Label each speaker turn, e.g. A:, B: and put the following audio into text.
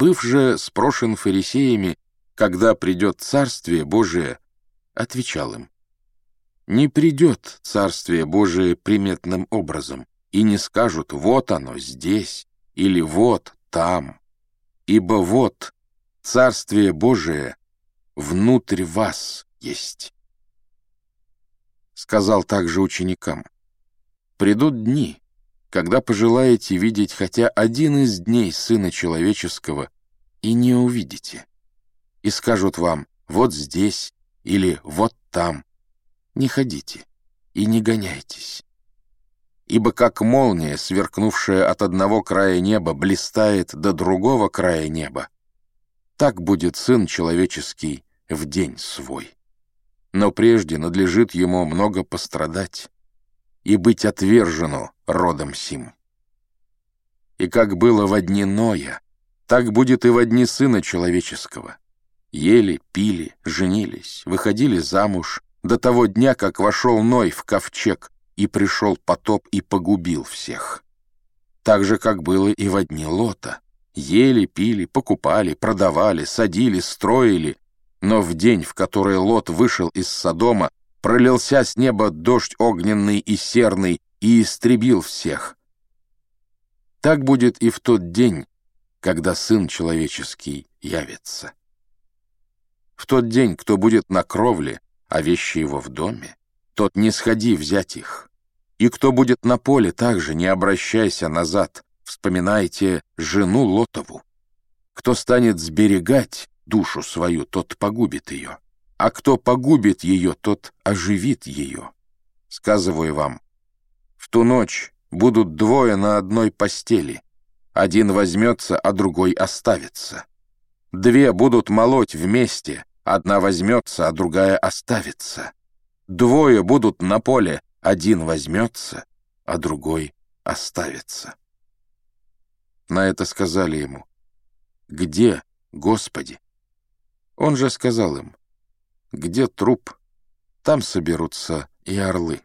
A: Быв же спрошен фарисеями, когда придет Царствие Божие, отвечал им, «Не придет Царствие Божие приметным образом, и не скажут «вот оно здесь» или «вот там», ибо вот Царствие Божие внутрь вас есть». Сказал также ученикам, «Придут дни, когда пожелаете видеть хотя один из дней Сына Человеческого, и не увидите, и скажут вам «вот здесь» или «вот там». Не ходите и не гоняйтесь. Ибо как молния, сверкнувшая от одного края неба, блистает до другого края неба, так будет Сын Человеческий в день свой. Но прежде надлежит ему много пострадать и быть отвержено родом сим. И как было во дни Ноя, так будет и во дни Сына Человеческого. Ели, пили, женились, выходили замуж до того дня, как вошел Ной в ковчег, и пришел потоп и погубил всех. Так же, как было и во дни Лота. Ели, пили, покупали, продавали, садили, строили, но в день, в который Лот вышел из Содома, пролился с неба дождь огненный и серный и истребил всех. Так будет и в тот день, когда Сын Человеческий явится. В тот день, кто будет на кровле, а вещи его в доме, тот не сходи взять их. И кто будет на поле, также не обращайся назад, вспоминайте жену Лотову. Кто станет сберегать душу свою, тот погубит ее а кто погубит ее, тот оживит ее. Сказываю вам, в ту ночь будут двое на одной постели. Один возьмется, а другой оставится. Две будут молоть вместе, одна возьмется, а другая оставится. Двое будут на поле, один возьмется, а другой оставится. На это сказали ему, «Где, Господи?» Он же сказал им, где труп, там соберутся и орлы.